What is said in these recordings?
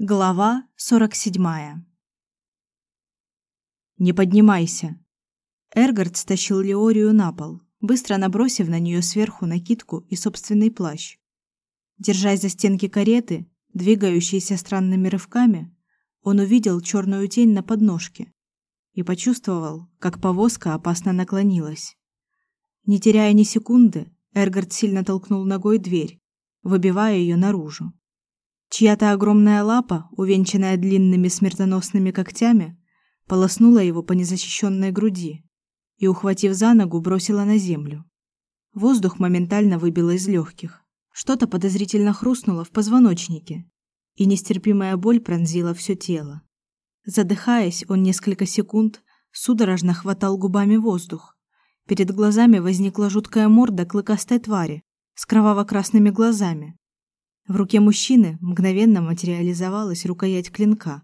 Глава 47. Не поднимайся. Эргард стащил Леорию на пол, быстро набросив на нее сверху накидку и собственный плащ. Держась за стенки кареты, двигающейся странными рывками, он увидел черную тень на подножке и почувствовал, как повозка опасно наклонилась. Не теряя ни секунды, Эргард сильно толкнул ногой дверь, выбивая ее наружу. Чья-то огромная лапа, увенчанная длинными смертоносными когтями, полоснула его по незащищенной груди и, ухватив за ногу, бросила на землю. Воздух моментально выбило из легких. Что-то подозрительно хрустнуло в позвоночнике, и нестерпимая боль пронзила все тело. Задыхаясь, он несколько секунд судорожно хватал губами воздух. Перед глазами возникла жуткая морда клыкастой твари с кроваво-красными глазами, в руке мужчины мгновенно материализовалась рукоять клинка,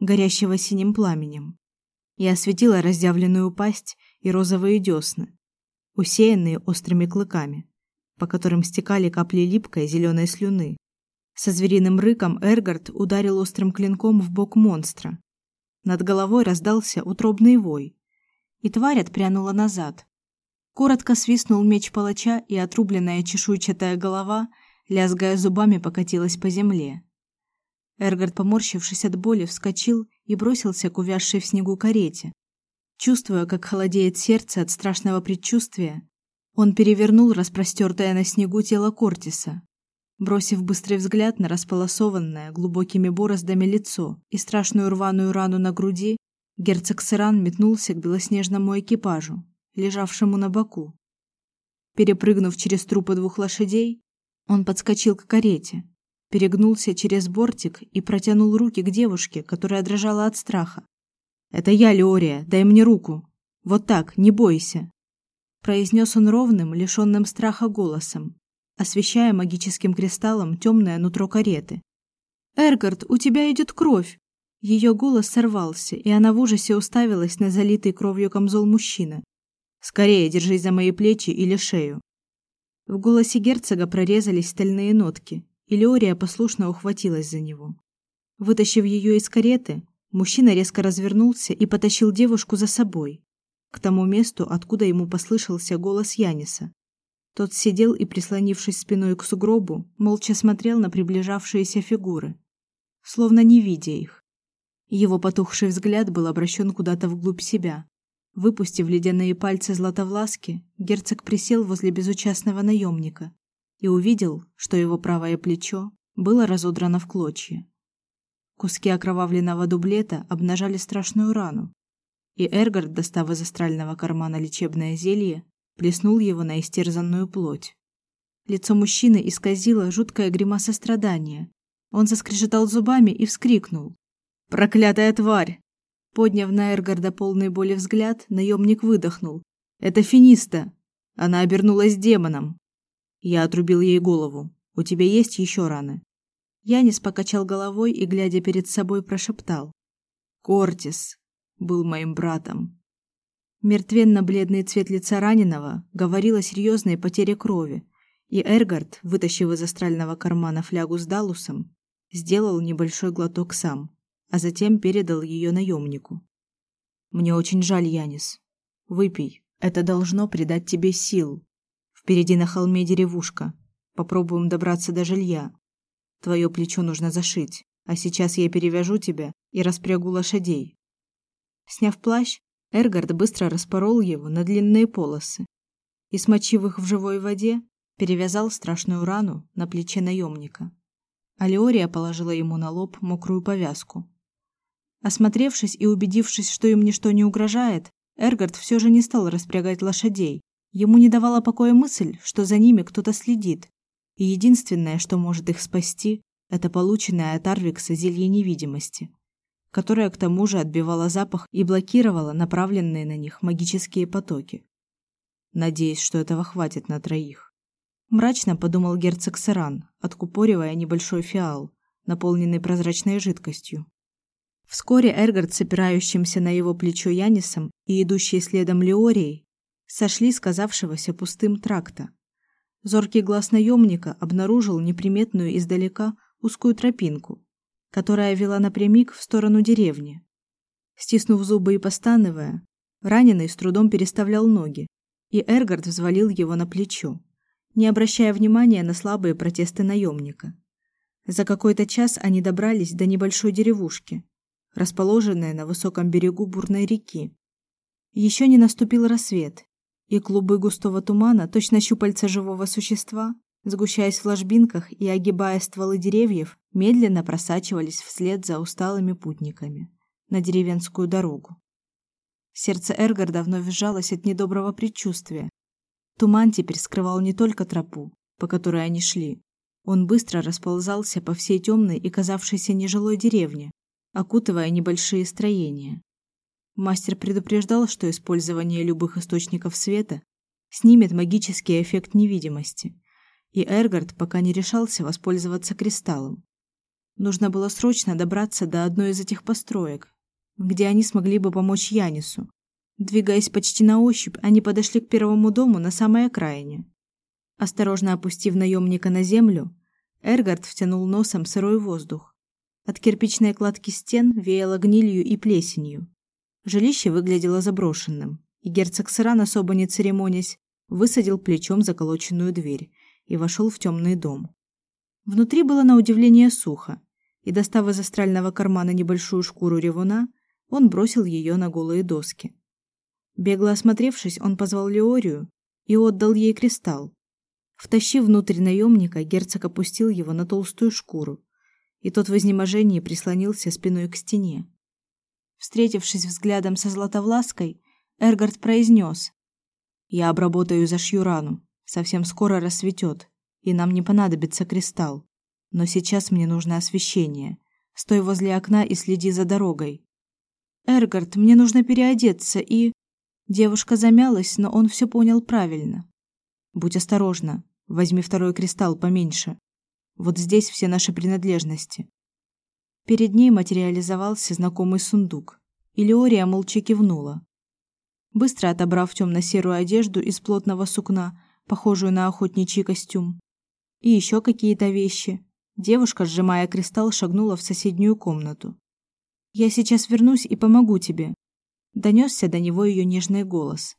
горящего синим пламенем, и осветила раздявленную пасть и розовые десны, усеянные острыми клыками, по которым стекали капли липкой зеленой слюны. Со звериным рыком Эргард ударил острым клинком в бок монстра. Над головой раздался утробный вой, и тварь отпрянула назад. Коротко свистнул меч палача, и отрубленная чешуйчатая голова – лязгая зубами, покатилась по земле. Эргард, поморщившись от боли, вскочил и бросился к увязшей в снегу карете. Чувствуя, как холодеет сердце от страшного предчувствия, он перевернул распростертое на снегу тело Кортиса. Бросив быстрый взгляд на располосованное глубокими бороздами лицо и страшную рваную рану на груди, герцог Сыран метнулся к белоснежному экипажу, лежавшему на боку. Перепрыгнув через трупы двух лошадей, он подскочил к карете, перегнулся через бортик и протянул руки к девушке, которая дрожала от страха. "Это я, Леория, дай мне руку. Вот так, не бойся", произнес он ровным, лишенным страха голосом, освещая магическим кристаллом темное нутро кареты. "Эргард, у тебя идет кровь". Ее голос сорвался, и она в ужасе уставилась на залитый кровью камзол мужчины. "Скорее, держись за мои плечи или шею". В голосе герцога прорезались стальные нотки, и Леория послушно ухватилась за него. Вытащив ее из кареты, мужчина резко развернулся и потащил девушку за собой, к тому месту, откуда ему послышался голос Яниса. Тот сидел и, прислонившись спиной к сугробу, молча смотрел на приближавшиеся фигуры, словно не видя их. Его потухший взгляд был обращен куда-то вглубь себя, Выпустив ледяные пальцы Златовласки, герцог присел возле безучастного наемника и увидел, что его правое плечо было разодрано в клочья. Куски окровавленного дублета обнажали страшную рану, и Эргард, достав из астрального кармана лечебное зелье, плеснул его на истерзанную плоть. Лицо мужчины исказило жуткая гримаса страдания. Он заскрежетал зубами и вскрикнул: "Проклятая тварь! Подняв на Эргарда полный боли взгляд, наемник выдохнул. «Это Финиста! Она обернулась демоном!» Я отрубил ей голову. «У тебя есть еще раны?» Янис покачал головой и, глядя перед собой, прошептал. «Кортис был моим братом». Мертвенно-бледный цвет лица раненого говорил о серьезной потере крови, и Эргард, вытащив из астрального кармана флягу с далусом, сделал небольшой глоток сам а затем передал ее наемнику. Мне очень жаль, Янис. Выпей. Это должно придать тебе сил. Впереди на холме деревушка. Попробуем добраться до жилья. Твое плечо нужно зашить, а сейчас я перевяжу тебя и распрягу лошадей. Сняв плащ, Эргард быстро распорол его на длинные полосы и, смочив их в живой воде, перевязал страшную рану на плече наемника. Алиория положила ему на лоб мокрую повязку, Осмотревшись и убедившись, что им ничто не угрожает, Эргард все же не стал распрягать лошадей. Ему не давала покоя мысль, что за ними кто-то следит, и единственное, что может их спасти, это полученное от Арвикса зелье невидимости, которое к тому же отбивало запах и блокировало направленные на них магические потоки. Надеюсь, что этого хватит на троих. Мрачно подумал герцог Саран, откупоривая небольшой фиал, наполненный прозрачной жидкостью. Вскоре Эргард с опирающимся на его плечо Янисом и идущей следом Леорией сошли с казавшегося пустым тракта. Зоркий глаз наемника обнаружил неприметную издалека узкую тропинку, которая вела напрямик в сторону деревни. Стиснув зубы и постановая, раненый с трудом переставлял ноги, и Эргард взвалил его на плечо, не обращая внимания на слабые протесты наемника. За какой-то час они добрались до небольшой деревушки, расположенной на высоком берегу бурной реки. Еще не наступил рассвет, и клубы густого тумана, точно щупальца живого существа, сгущаясь в ложбинках и огибая стволы деревьев, медленно просачивались вслед за усталыми путниками на деревенскую дорогу. Сердце Эргарда вновь сжалось от недоброго предчувствия. Туман теперь скрывал не только тропу, по которой они шли. Он быстро расползался по всей темной и казавшейся нежилой деревне, окутывая небольшие строения. Мастер предупреждал, что использование любых источников света снимет магический эффект невидимости, и Эргард пока не решался воспользоваться кристаллом. Нужно было срочно добраться до одной из этих построек, где они смогли бы помочь Янису. Двигаясь почти на ощупь, они подошли к первому дому на самой окраине. Осторожно опустив наемника на землю, Эргард втянул носом сырой воздух. От кирпичной кладки стен веяло гнилью и плесенью. Жилище выглядело заброшенным, и герцог Сыран, особо не церемонясь, высадил плечом заколоченную дверь и вошел в темный дом. Внутри было на удивление сухо, и, достав из астрального кармана небольшую шкуру ревуна, он бросил ее на голые доски. Бегло осмотревшись, он позвал Леорию и отдал ей кристалл. Втащив внутрь наемника, герцог опустил его на толстую шкуру, и тот в изнеможении прислонился спиной к стене. Встретившись взглядом со Златовлаской, Эргард произнес: "Я обработаю зашью рану. Совсем скоро рассветет, и нам не понадобится кристалл. Но сейчас мне нужно освещение. Стой возле окна и следи за дорогой". "Эргард, мне нужно переодеться и Девушка замялась, но он все понял правильно. Будь осторожна. Возьми второй кристалл поменьше. Вот здесь все наши принадлежности. Перед ней материализовался знакомый сундук, и молча кивнула. Быстро отобрав темно-серую одежду из плотного сукна, похожую на охотничий костюм, и еще какие-то вещи, девушка, сжимая кристалл, шагнула в соседнюю комнату. Я сейчас вернусь и помогу тебе, донесся до него ее нежный голос.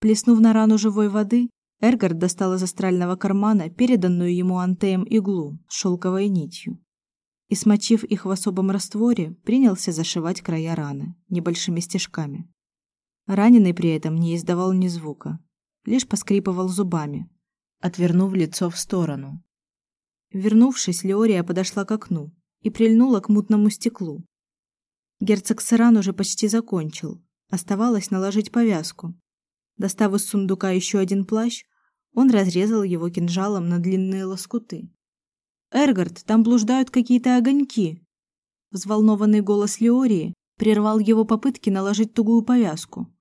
Плеснув на рану живой воды, Эргард достал из астрального кармана переданную ему Антеем иглу с шелковой нитью и, смочив их в особом растворе, принялся зашивать края раны небольшими стежками. Раненый при этом не издавал ни звука, лишь поскрипывал зубами, отвернув лицо в сторону. Вернувшись, Леория подошла к окну и прильнула к мутному стеклу. Герцог Саран уже почти закончил, оставалось наложить повязку. Достав из сундука еще один плащ, он разрезал его кинжалом на длинные лоскуты. Эргард, там блуждают какие-то огоньки. Взволнованный голос Леории прервал его попытки наложить тугую повязку.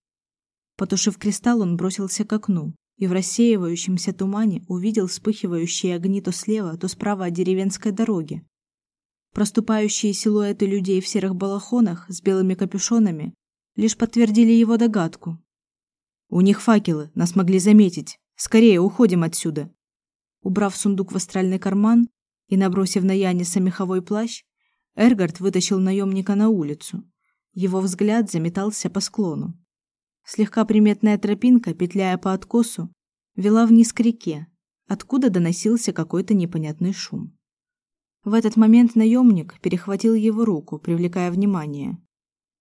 Потушив кристалл, он бросился к окну и в рассеивающемся тумане увидел вспыхивающие огни то слева, то справа от деревенской дороги. Проступающие силуэты людей в серых балахонах с белыми капюшонами лишь подтвердили его догадку. У них факелы, нас могли заметить. Скорее уходим отсюда. Убрав сундук в астральный карман, и, набросив на Яниса меховой плащ, Эргард вытащил наемника на улицу. Его взгляд заметался по склону. Слегка приметная тропинка, петляя по откосу, вела вниз к реке, откуда доносился какой-то непонятный шум. В этот момент наемник перехватил его руку, привлекая внимание.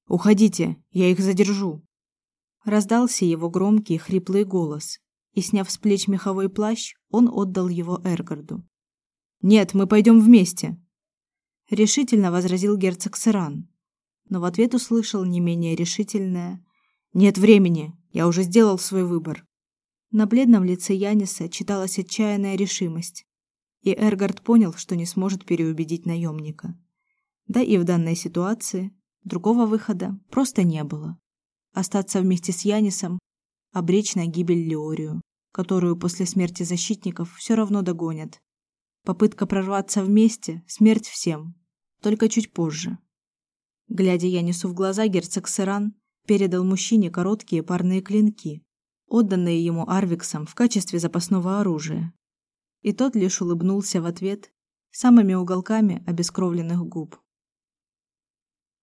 «Уходите, я их задержу!» Раздался его громкий, хриплый голос, и, сняв с плеч меховой плащ, он отдал его Эргарду. Нет, мы пойдем вместе, решительно возразил герцог Сыран, но в ответ услышал не менее решительное: "Нет времени, я уже сделал свой выбор". На бледном лице Яниса читалась отчаянная решимость, и Эргард понял, что не сможет переубедить наемника. Да и в данной ситуации другого выхода просто не было. Остаться вместе с Янисом, обречь на гибель Леорию, которую после смерти защитников все равно догонят. Попытка прорваться вместе смерть всем, только чуть позже. Глядя Янису в глаза, герцог Сыран передал мужчине короткие парные клинки, отданные ему Арвиксом в качестве запасного оружия. И тот лишь улыбнулся в ответ, самыми уголками обескровленных губ.